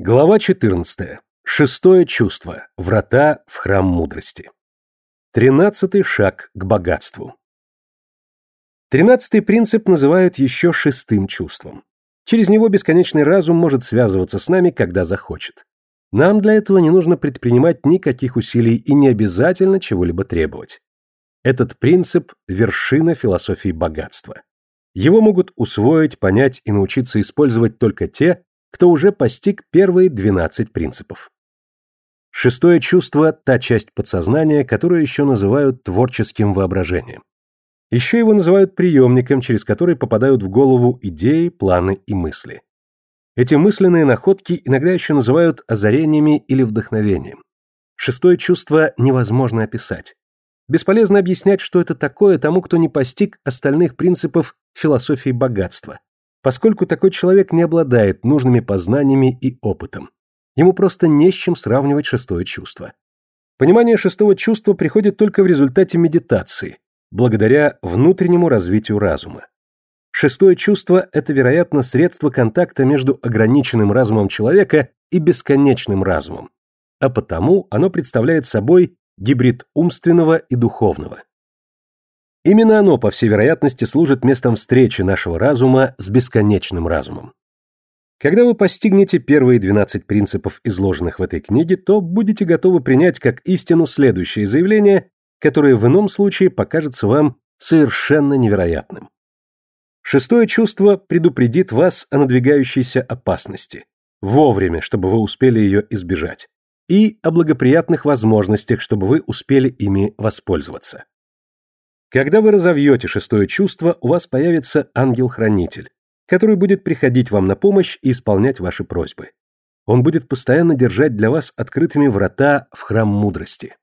Глава 14. Шестое чувство. Врата в храм мудрости. Тринадцатый шаг к богатству. Тринадцатый принцип называют еще шестым чувством. Через него бесконечный разум может связываться с нами, когда захочет. Нам для этого не нужно предпринимать никаких усилий и не обязательно чего-либо требовать. Этот принцип – вершина философии богатства. Его могут усвоить, понять и научиться использовать только те, кто уже постиг первые 12 принципов. Шестое чувство – та часть подсознания, которую еще называют творческим воображением. Еще его называют приемником, через который попадают в голову идеи, планы и мысли. Эти мысленные находки иногда еще называют озарениями или вдохновением. Шестое чувство невозможно описать. Бесполезно объяснять, что это такое тому, кто не постиг остальных принципов философии богатства, поскольку такой человек не обладает нужными познаниями и опытом. Ему просто не с чем сравнивать шестое чувство. Понимание шестого чувства приходит только в результате медитации, благодаря внутреннему развитию разума. Шестое чувство – это, вероятно, средство контакта между ограниченным разумом человека и бесконечным разумом, а потому оно представляет собой гибрид умственного и духовного. Именно оно, по всей вероятности, служит местом встречи нашего разума с бесконечным разумом. Когда вы постигнете первые 12 принципов, изложенных в этой книге, то будете готовы принять как истину следующее заявление, которое в ином случае покажется вам совершенно невероятным. Шестое чувство предупредит вас о надвигающейся опасности, вовремя, чтобы вы успели ее избежать, и о благоприятных возможностях, чтобы вы успели ими воспользоваться. Когда вы разовьете шестое чувство, у вас появится ангел-хранитель, который будет приходить вам на помощь и исполнять ваши просьбы. Он будет постоянно держать для вас открытыми врата в храм мудрости.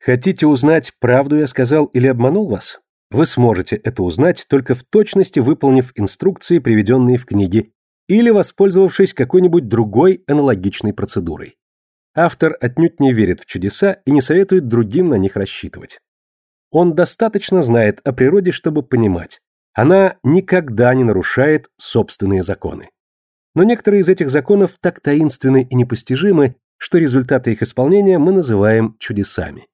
Хотите узнать, правду я сказал или обманул вас? Вы сможете это узнать, только в точности выполнив инструкции, приведенные в книге, или воспользовавшись какой-нибудь другой аналогичной процедурой. Автор отнюдь не верит в чудеса и не советует другим на них рассчитывать. Он достаточно знает о природе, чтобы понимать. Она никогда не нарушает собственные законы. Но некоторые из этих законов так таинственны и непостижимы, что результаты их исполнения мы называем чудесами.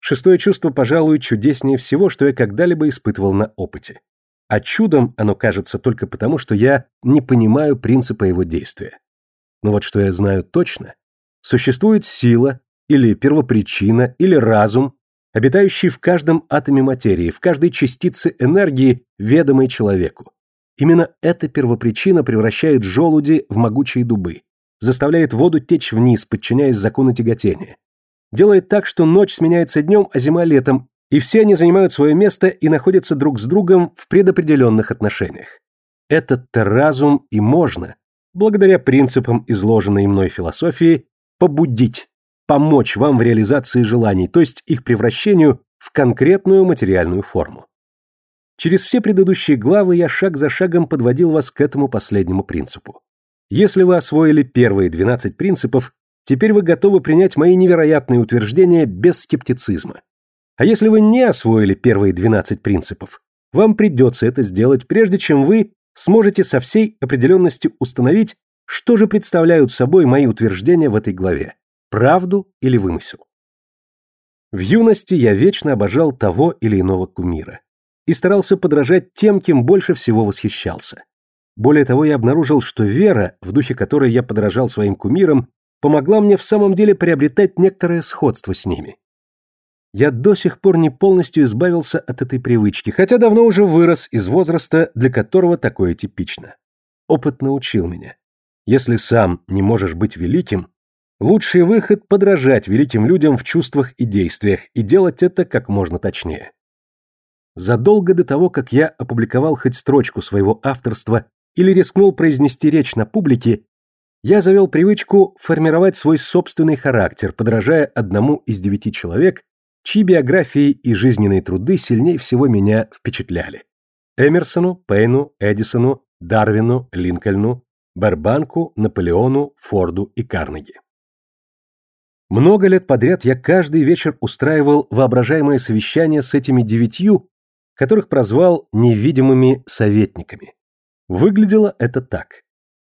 Шестое чувство, пожалуй, чудеснее всего, что я когда-либо испытывал на опыте. А чудом оно кажется только потому, что я не понимаю принципа его действия. Но вот что я знаю точно. Существует сила, или первопричина, или разум, обитающий в каждом атоме материи, в каждой частице энергии, ведомой человеку. Именно эта первопричина превращает желуди в могучие дубы, заставляет воду течь вниз, подчиняясь закону тяготения. Делает так, что ночь сменяется днем, а зима летом, и все они занимают свое место и находятся друг с другом в предопределенных отношениях. Этот-то разум и можно, благодаря принципам изложенной мной философии, побудить помочь вам в реализации желаний, то есть их превращению в конкретную материальную форму. Через все предыдущие главы я шаг за шагом подводил вас к этому последнему принципу. Если вы освоили первые 12 принципов, теперь вы готовы принять мои невероятные утверждения без скептицизма. А если вы не освоили первые 12 принципов, вам придется это сделать, прежде чем вы сможете со всей определенностью установить, что же представляют собой мои утверждения в этой главе правду или вымысел. В юности я вечно обожал того или иного кумира и старался подражать тем, кем больше всего восхищался. Более того, я обнаружил, что вера, в духе которой я подражал своим кумирам, помогла мне в самом деле приобретать некоторое сходство с ними. Я до сих пор не полностью избавился от этой привычки, хотя давно уже вырос из возраста, для которого такое типично. Опыт научил меня. Если сам не можешь быть великим, Лучший выход – подражать великим людям в чувствах и действиях и делать это как можно точнее. Задолго до того, как я опубликовал хоть строчку своего авторства или рискнул произнести речь на публике, я завел привычку формировать свой собственный характер, подражая одному из девяти человек, чьи биографии и жизненные труды сильнее всего меня впечатляли. Эмерсону, Пейну, Эдисону, Дарвину, Линкольну, Барбанку, Наполеону, Форду и Карнеги. Много лет подряд я каждый вечер устраивал воображаемое совещание с этими девятью, которых прозвал невидимыми советниками. Выглядело это так.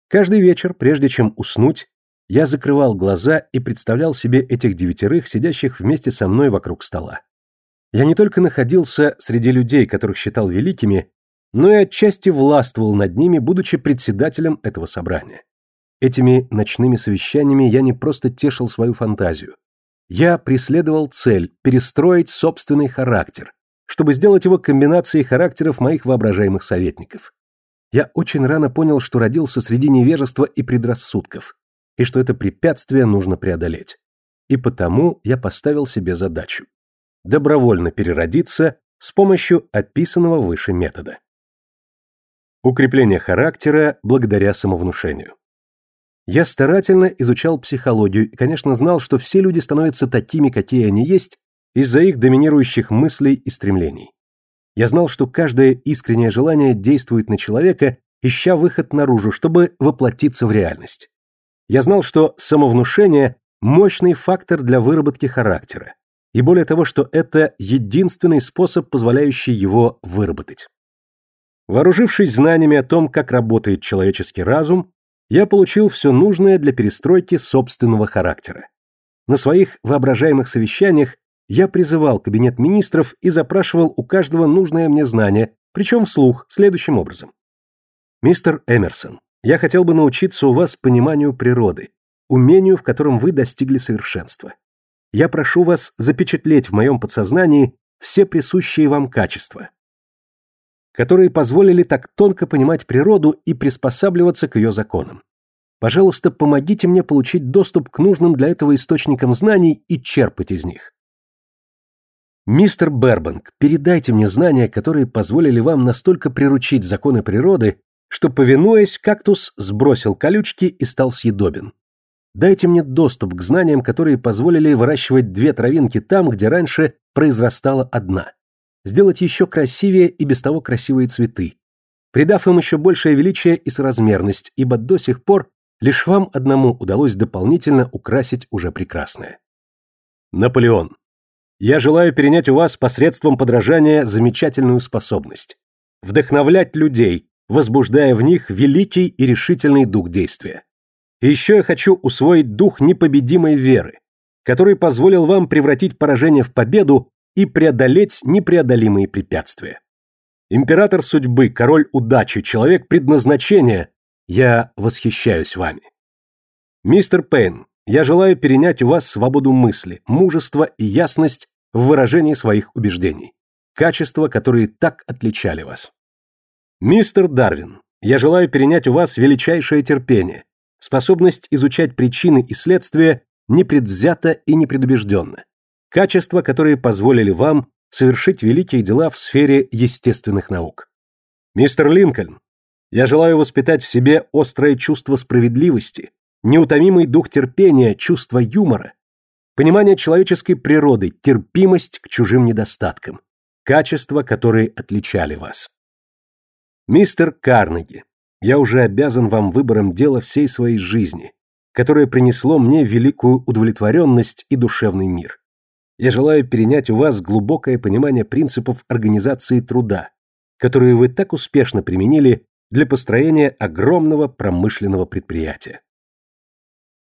Каждый вечер, прежде чем уснуть, я закрывал глаза и представлял себе этих девятерых, сидящих вместе со мной вокруг стола. Я не только находился среди людей, которых считал великими, но и отчасти властвовал над ними, будучи председателем этого собрания. Этими ночными совещаниями я не просто тешил свою фантазию. Я преследовал цель – перестроить собственный характер, чтобы сделать его комбинацией характеров моих воображаемых советников. Я очень рано понял, что родился среди невежества и предрассудков, и что это препятствие нужно преодолеть. И потому я поставил себе задачу – добровольно переродиться с помощью описанного выше метода. Укрепление характера благодаря самовнушению. Я старательно изучал психологию и, конечно, знал, что все люди становятся такими, какие они есть, из-за их доминирующих мыслей и стремлений. Я знал, что каждое искреннее желание действует на человека, ища выход наружу, чтобы воплотиться в реальность. Я знал, что самовнушение – мощный фактор для выработки характера, и более того, что это единственный способ, позволяющий его выработать. Вооружившись знаниями о том, как работает человеческий разум, я получил все нужное для перестройки собственного характера. На своих воображаемых совещаниях я призывал кабинет министров и запрашивал у каждого нужное мне знание, причем вслух, следующим образом. «Мистер Эмерсон, я хотел бы научиться у вас пониманию природы, умению, в котором вы достигли совершенства. Я прошу вас запечатлеть в моем подсознании все присущие вам качества, которые позволили так тонко понимать природу и приспосабливаться к ее законам. Пожалуйста, помогите мне получить доступ к нужным для этого источникам знаний и черпать из них. Мистер Бербанк, передайте мне знания, которые позволили вам настолько приручить законы природы, что, повинуясь, кактус сбросил колючки и стал съедобен. Дайте мне доступ к знаниям, которые позволили выращивать две травинки там, где раньше произрастала одна сделать еще красивее и без того красивые цветы, придав им еще большее величие и соразмерность, ибо до сих пор лишь вам одному удалось дополнительно украсить уже прекрасное. Наполеон. Я желаю перенять у вас посредством подражания замечательную способность. Вдохновлять людей, возбуждая в них великий и решительный дух действия. И еще я хочу усвоить дух непобедимой веры, который позволил вам превратить поражение в победу и преодолеть непреодолимые препятствия. Император судьбы, король удачи, человек предназначения, я восхищаюсь вами. Мистер Пейн, я желаю перенять у вас свободу мысли, мужество и ясность в выражении своих убеждений. Качества, которые так отличали вас. Мистер Дарвин, я желаю перенять у вас величайшее терпение, способность изучать причины и следствия непредвзято и непредубежденно, Качества, которые позволили вам совершить великие дела в сфере естественных наук. Мистер Линкольн, я желаю воспитать в себе острое чувство справедливости, неутомимый дух терпения, чувство юмора, понимание человеческой природы, терпимость к чужим недостаткам, качества, которые отличали вас. Мистер Карнеги, я уже обязан вам выбором дела всей своей жизни, которое принесло мне великую удовлетворенность и душевный мир. Я желаю перенять у вас глубокое понимание принципов организации труда, которые вы так успешно применили для построения огромного промышленного предприятия.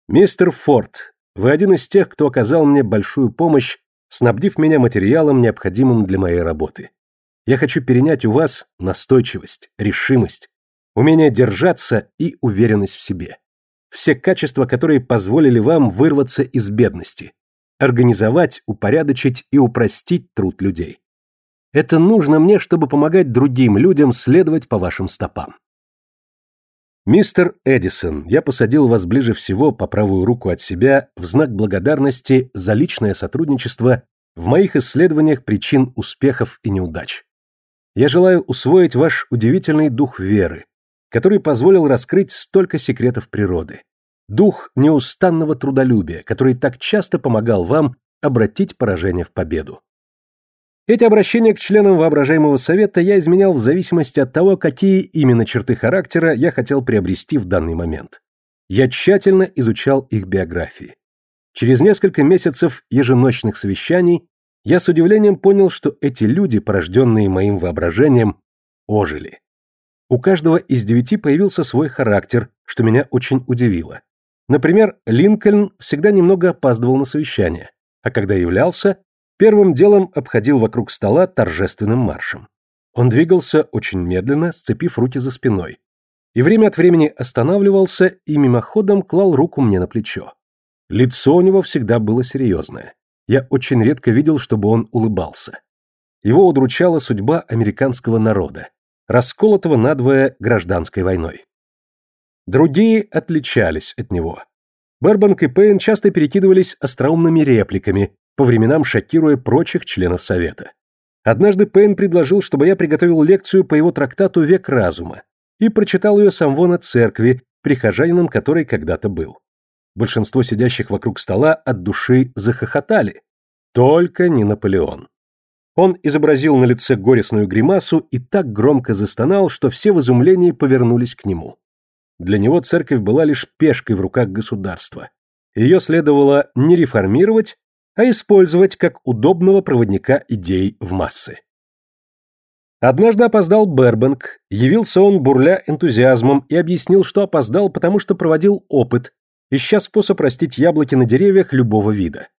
Мистер Форд, вы один из тех, кто оказал мне большую помощь, снабдив меня материалом, необходимым для моей работы. Я хочу перенять у вас настойчивость, решимость, умение держаться и уверенность в себе. Все качества, которые позволили вам вырваться из бедности, организовать, упорядочить и упростить труд людей. Это нужно мне, чтобы помогать другим людям следовать по вашим стопам. Мистер Эдисон, я посадил вас ближе всего по правую руку от себя в знак благодарности за личное сотрудничество в моих исследованиях причин успехов и неудач. Я желаю усвоить ваш удивительный дух веры, который позволил раскрыть столько секретов природы дух неустанного трудолюбия, который так часто помогал вам обратить поражение в победу. Эти обращения к членам воображаемого совета я изменял в зависимости от того, какие именно черты характера я хотел приобрести в данный момент. Я тщательно изучал их биографии. Через несколько месяцев еженочных совещаний я с удивлением понял, что эти люди, порожденные моим воображением, ожили. У каждого из девяти появился свой характер, что меня очень удивило. Например, Линкольн всегда немного опаздывал на совещание, а когда являлся, первым делом обходил вокруг стола торжественным маршем. Он двигался очень медленно, сцепив руки за спиной, и время от времени останавливался и мимоходом клал руку мне на плечо. Лицо у него всегда было серьезное. Я очень редко видел, чтобы он улыбался. Его удручала судьба американского народа, расколотого надвое гражданской войной. Другие отличались от него. Бербанк и Пейн часто перекидывались остроумными репликами, по временам шокируя прочих членов Совета. Однажды Пейн предложил, чтобы я приготовил лекцию по его трактату «Век разума» и прочитал ее сам вон от церкви, прихожанином которой когда-то был. Большинство сидящих вокруг стола от души захохотали. Только не Наполеон. Он изобразил на лице горестную гримасу и так громко застонал, что все в изумлении повернулись к нему. Для него церковь была лишь пешкой в руках государства. Ее следовало не реформировать, а использовать как удобного проводника идей в массы. Однажды опоздал Бербанк, явился он бурля энтузиазмом и объяснил, что опоздал, потому что проводил опыт, ища способ растить яблоки на деревьях любого вида.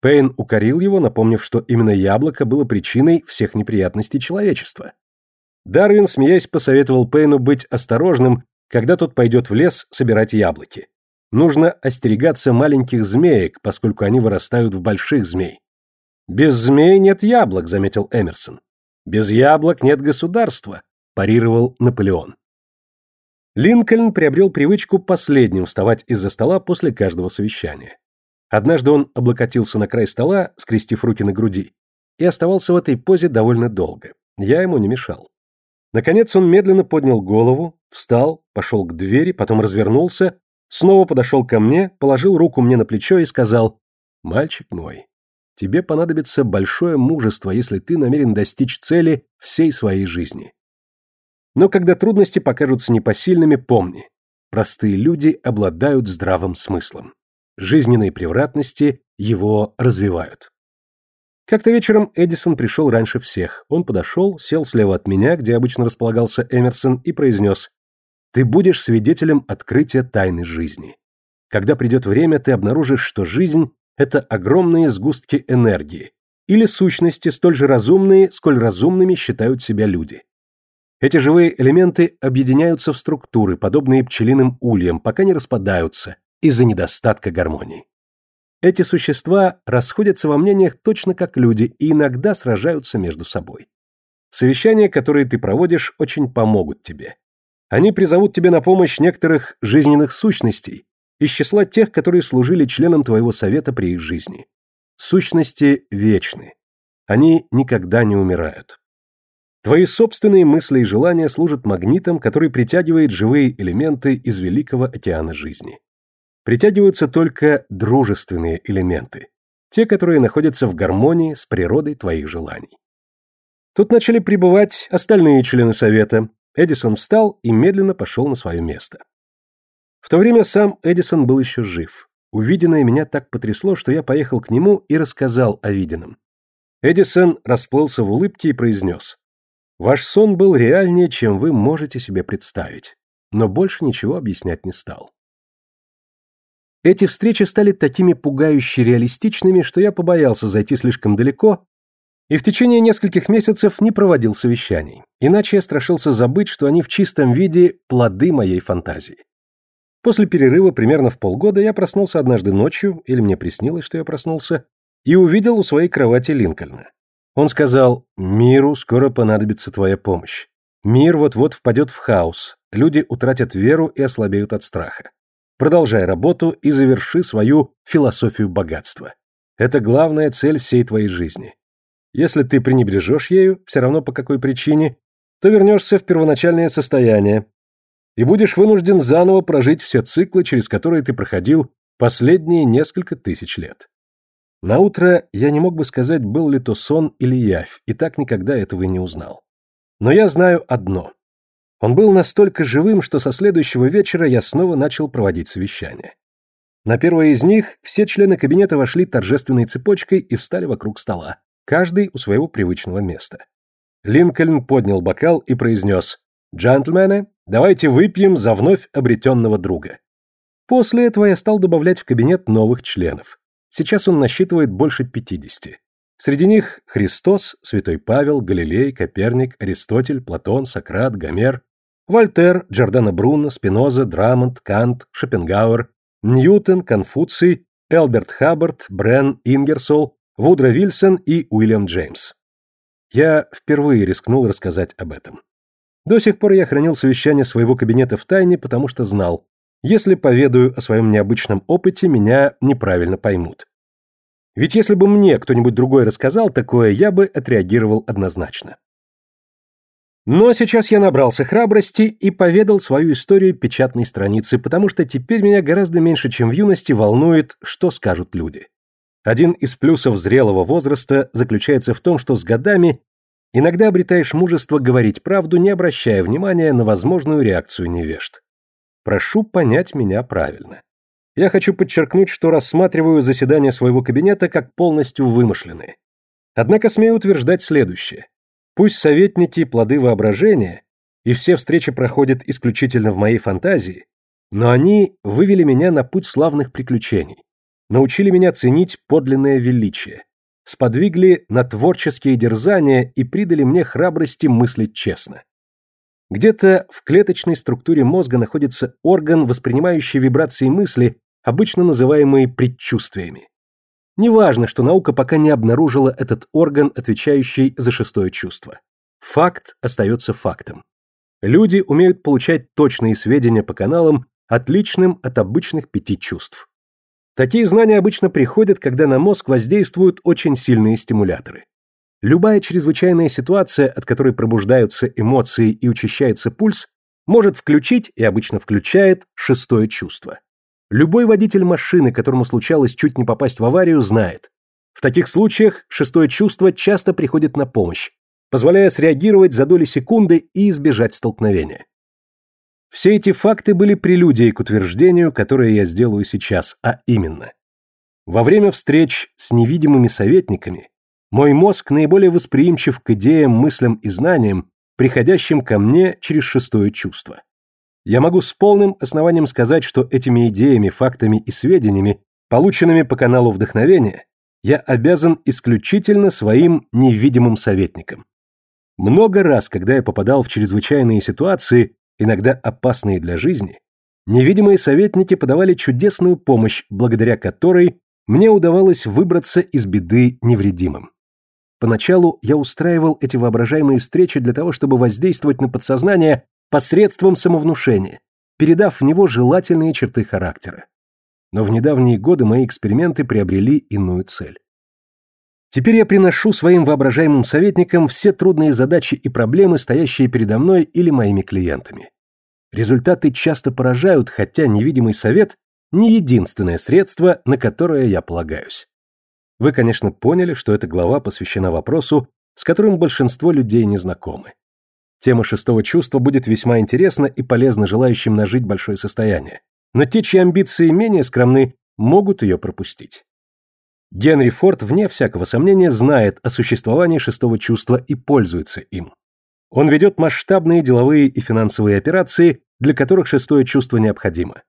Пейн укорил его, напомнив, что именно яблоко было причиной всех неприятностей человечества. Дарвин, смеясь, посоветовал Пейну быть осторожным когда тот пойдет в лес собирать яблоки. Нужно остерегаться маленьких змеек, поскольку они вырастают в больших змей. «Без змей нет яблок», — заметил Эмерсон. «Без яблок нет государства», — парировал Наполеон. Линкольн приобрел привычку последним вставать из-за стола после каждого совещания. Однажды он облокотился на край стола, скрестив руки на груди, и оставался в этой позе довольно долго. Я ему не мешал. Наконец он медленно поднял голову, встал, пошел к двери, потом развернулся, снова подошел ко мне, положил руку мне на плечо и сказал «Мальчик мой, тебе понадобится большое мужество, если ты намерен достичь цели всей своей жизни. Но когда трудности покажутся непосильными, помни, простые люди обладают здравым смыслом. Жизненные превратности его развивают. Как-то вечером Эдисон пришел раньше всех. Он подошел, сел слева от меня, где обычно располагался Эмерсон, и произнес «Ты будешь свидетелем открытия тайны жизни. Когда придет время, ты обнаружишь, что жизнь – это огромные сгустки энергии, или сущности, столь же разумные, сколь разумными считают себя люди. Эти живые элементы объединяются в структуры, подобные пчелиным ульям, пока не распадаются из-за недостатка гармонии. Эти существа расходятся во мнениях точно как люди и иногда сражаются между собой. Совещания, которые ты проводишь, очень помогут тебе. Они призовут тебе на помощь некоторых жизненных сущностей из числа тех, которые служили членам твоего совета при их жизни. Сущности вечны. Они никогда не умирают. Твои собственные мысли и желания служат магнитом, который притягивает живые элементы из великого океана жизни притягиваются только дружественные элементы, те, которые находятся в гармонии с природой твоих желаний. Тут начали прибывать остальные члены совета. Эдисон встал и медленно пошел на свое место. В то время сам Эдисон был еще жив. Увиденное меня так потрясло, что я поехал к нему и рассказал о виденном. Эдисон расплылся в улыбке и произнес. «Ваш сон был реальнее, чем вы можете себе представить». Но больше ничего объяснять не стал. Эти встречи стали такими пугающе реалистичными, что я побоялся зайти слишком далеко и в течение нескольких месяцев не проводил совещаний. Иначе я страшился забыть, что они в чистом виде плоды моей фантазии. После перерыва примерно в полгода я проснулся однажды ночью, или мне приснилось, что я проснулся, и увидел у своей кровати Линкольна. Он сказал, «Миру скоро понадобится твоя помощь. Мир вот-вот впадет в хаос, люди утратят веру и ослабеют от страха. Продолжай работу и заверши свою философию богатства. Это главная цель всей твоей жизни. Если ты пренебрежешь ею, все равно по какой причине, то вернешься в первоначальное состояние и будешь вынужден заново прожить все циклы, через которые ты проходил последние несколько тысяч лет. На утро я не мог бы сказать, был ли то сон или явь, и так никогда этого и не узнал. Но я знаю одно. Он был настолько живым, что со следующего вечера я снова начал проводить совещания. На первое из них все члены кабинета вошли торжественной цепочкой и встали вокруг стола, каждый у своего привычного места. Линкольн поднял бокал и произнес Джентльмены, давайте выпьем за вновь обретенного друга. После этого я стал добавлять в кабинет новых членов. Сейчас он насчитывает больше 50. Среди них Христос, Святой Павел, Галилей, Коперник, Аристотель, Платон, Сократ, Гомер, Вольтер, Джордано Бруно, Спиноза, Драмонт, Кант, Шопенгауэр, Ньютон, Конфуций, Элберт Хаббард, Брен, Ингерсол, Вудро Вильсон и Уильям Джеймс. Я впервые рискнул рассказать об этом. До сих пор я хранил совещание своего кабинета в тайне, потому что знал, если поведаю о своем необычном опыте, меня неправильно поймут. Ведь если бы мне кто-нибудь другой рассказал такое, я бы отреагировал однозначно. Но сейчас я набрался храбрости и поведал свою историю печатной страницы, потому что теперь меня гораздо меньше, чем в юности, волнует, что скажут люди. Один из плюсов зрелого возраста заключается в том, что с годами Иногда обретаешь мужество говорить правду, не обращая внимания на возможную реакцию невежд. Прошу понять меня правильно. Я хочу подчеркнуть, что рассматриваю заседания своего кабинета как полностью вымышленные. Однако смею утверждать следующее. Пусть советники – плоды воображения, и все встречи проходят исключительно в моей фантазии, но они вывели меня на путь славных приключений, научили меня ценить подлинное величие, сподвигли на творческие дерзания и придали мне храбрости мыслить честно. Где-то в клеточной структуре мозга находится орган, воспринимающий вибрации мысли, обычно называемые предчувствиями. Неважно, что наука пока не обнаружила этот орган, отвечающий за шестое чувство. Факт остается фактом. Люди умеют получать точные сведения по каналам, отличным от обычных пяти чувств. Такие знания обычно приходят, когда на мозг воздействуют очень сильные стимуляторы. Любая чрезвычайная ситуация, от которой пробуждаются эмоции и учащается пульс, может включить, и обычно включает, шестое чувство. Любой водитель машины, которому случалось чуть не попасть в аварию, знает. В таких случаях шестое чувство часто приходит на помощь, позволяя среагировать за доли секунды и избежать столкновения. Все эти факты были прелюдией к утверждению, которое я сделаю сейчас, а именно. Во время встреч с невидимыми советниками мой мозг наиболее восприимчив к идеям, мыслям и знаниям, приходящим ко мне через шестое чувство. Я могу с полным основанием сказать, что этими идеями, фактами и сведениями, полученными по каналу вдохновения, я обязан исключительно своим невидимым советникам. Много раз, когда я попадал в чрезвычайные ситуации, иногда опасные для жизни, невидимые советники подавали чудесную помощь, благодаря которой мне удавалось выбраться из беды невредимым. Поначалу я устраивал эти воображаемые встречи для того, чтобы воздействовать на подсознание посредством самовнушения, передав в него желательные черты характера. Но в недавние годы мои эксперименты приобрели иную цель. Теперь я приношу своим воображаемым советникам все трудные задачи и проблемы, стоящие передо мной или моими клиентами. Результаты часто поражают, хотя невидимый совет – не единственное средство, на которое я полагаюсь. Вы, конечно, поняли, что эта глава посвящена вопросу, с которым большинство людей не знакомы. Тема шестого чувства будет весьма интересна и полезна желающим нажить большое состояние, но те, чьи амбиции менее скромны, могут ее пропустить. Генри Форд, вне всякого сомнения, знает о существовании шестого чувства и пользуется им. Он ведет масштабные деловые и финансовые операции, для которых шестое чувство необходимо.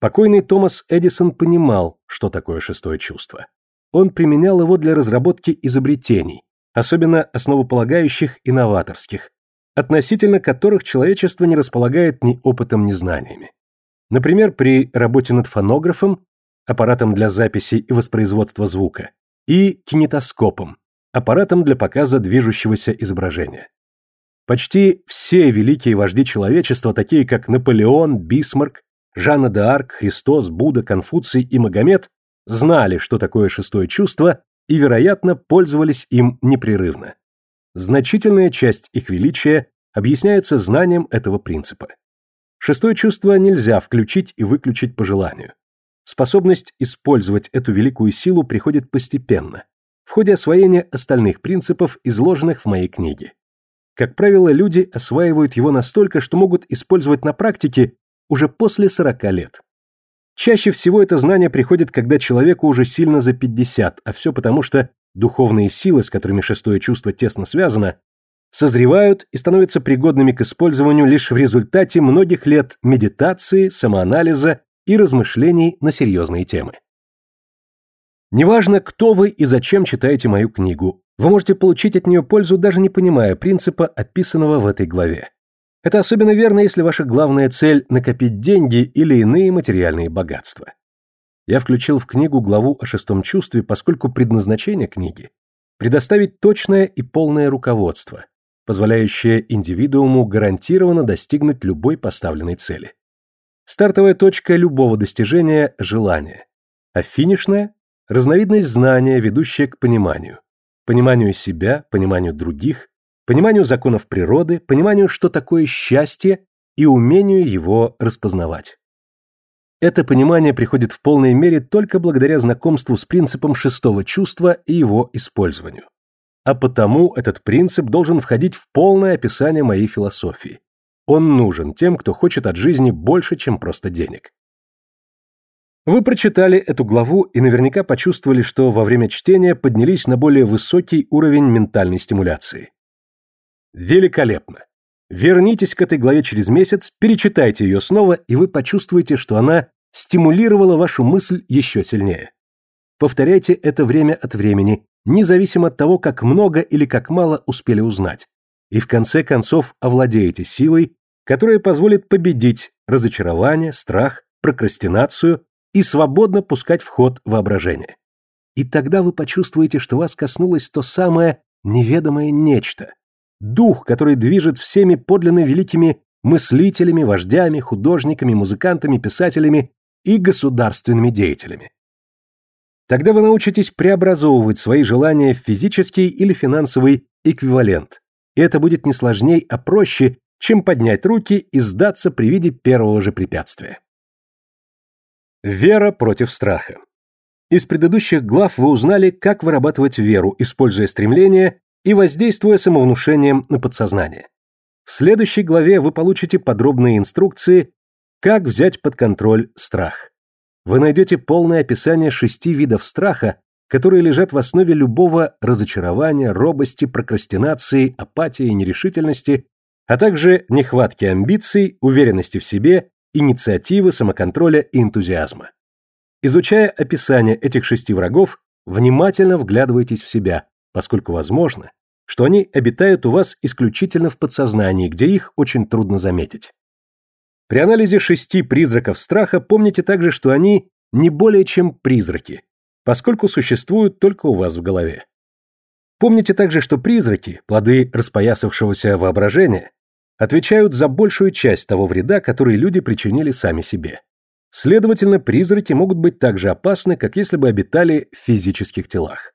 Покойный Томас Эдисон понимал, что такое шестое чувство. Он применял его для разработки изобретений, особенно основополагающих и новаторских, относительно которых человечество не располагает ни опытом, ни знаниями. Например, при работе над фонографом аппаратом для записи и воспроизводства звука, и кинетоскопом, аппаратом для показа движущегося изображения. Почти все великие вожди человечества, такие как Наполеон, Бисмарк, Жанна д'Арк, Христос, Будда, Конфуций и Магомед, знали, что такое шестое чувство, и, вероятно, пользовались им непрерывно. Значительная часть их величия объясняется знанием этого принципа. Шестое чувство нельзя включить и выключить по желанию. Способность использовать эту великую силу приходит постепенно, в ходе освоения остальных принципов, изложенных в моей книге. Как правило, люди осваивают его настолько, что могут использовать на практике уже после 40 лет. Чаще всего это знание приходит, когда человеку уже сильно за 50, а все потому, что духовные силы, с которыми шестое чувство тесно связано, созревают и становятся пригодными к использованию лишь в результате многих лет медитации, самоанализа и размышлений на серьезные темы. Неважно, кто вы и зачем читаете мою книгу, вы можете получить от нее пользу, даже не понимая принципа, описанного в этой главе. Это особенно верно, если ваша главная цель – накопить деньги или иные материальные богатства. Я включил в книгу главу о шестом чувстве, поскольку предназначение книги – предоставить точное и полное руководство, позволяющее индивидууму гарантированно достигнуть любой поставленной цели. Стартовая точка любого достижения – желание, а финишная – разновидность знания, ведущая к пониманию. Пониманию себя, пониманию других, пониманию законов природы, пониманию, что такое счастье и умению его распознавать. Это понимание приходит в полной мере только благодаря знакомству с принципом шестого чувства и его использованию а потому этот принцип должен входить в полное описание моей философии. Он нужен тем, кто хочет от жизни больше, чем просто денег. Вы прочитали эту главу и наверняка почувствовали, что во время чтения поднялись на более высокий уровень ментальной стимуляции. Великолепно! Вернитесь к этой главе через месяц, перечитайте ее снова, и вы почувствуете, что она стимулировала вашу мысль еще сильнее. Повторяйте это время от времени, независимо от того, как много или как мало успели узнать. И в конце концов овладеете силой, которая позволит победить разочарование, страх, прокрастинацию и свободно пускать в ход воображение. И тогда вы почувствуете, что вас коснулось то самое неведомое нечто. Дух, который движет всеми подлинно великими мыслителями, вождями, художниками, музыкантами, писателями и государственными деятелями. Тогда вы научитесь преобразовывать свои желания в физический или финансовый эквивалент. И это будет не сложней, а проще, чем поднять руки и сдаться при виде первого же препятствия. Вера против страха. Из предыдущих глав вы узнали, как вырабатывать веру, используя стремление и воздействуя самовнушением на подсознание. В следующей главе вы получите подробные инструкции, как взять под контроль страх вы найдете полное описание шести видов страха, которые лежат в основе любого разочарования, робости, прокрастинации, апатии нерешительности, а также нехватки амбиций, уверенности в себе, инициативы, самоконтроля и энтузиазма. Изучая описание этих шести врагов, внимательно вглядывайтесь в себя, поскольку возможно, что они обитают у вас исключительно в подсознании, где их очень трудно заметить. При анализе шести призраков страха помните также, что они не более чем призраки, поскольку существуют только у вас в голове. Помните также, что призраки, плоды распоясавшегося воображения, отвечают за большую часть того вреда, который люди причинили сами себе. Следовательно, призраки могут быть так же опасны, как если бы обитали в физических телах.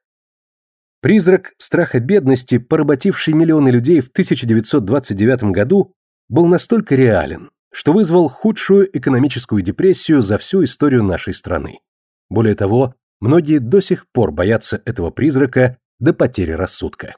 Призрак страха бедности, поработивший миллионы людей в 1929 году, был настолько реален, что вызвал худшую экономическую депрессию за всю историю нашей страны. Более того, многие до сих пор боятся этого призрака до потери рассудка.